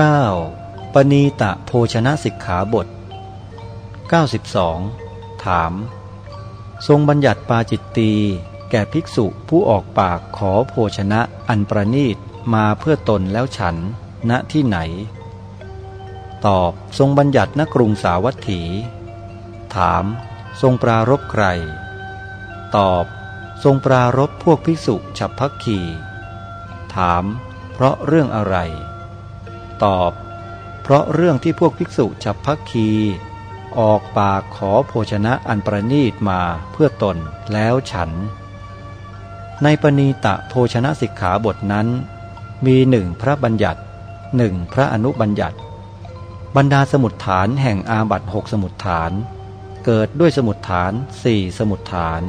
9. ปณีตะโภชนะสิกขาบท 92 ถาม ทรงบัญญัติปาจิตตีแก่ภิกษุผู้ออกปากขอโภชนะอันประนีตมาเพื่อตนแล้วฉัน ณที่ไหน ตอบทรงบัญญัติณกรุงสาวัตถี ถาม ทรงปรารบใคร ตอบ ทรงปรารบพวกภิกษุฉับพักขีถาม เพราะเรื่องอะไร ตอบ เพราะเรื่องที่พวกภิกษุฉับพักคี ออกปากขอโภชนะอันประนีตมาเพื่อตนแล้วฉัน ในปณีตะโภชนะสิกขาบทนั้น มีหนึ่งพระบัญญัติหนึ่งพระอนุบัญญัติ บรรดาสมุดฐานแห่งอาบัตหกสมุดฐาน เกิดด้วยสมุดฐานสี่สมุดฐาน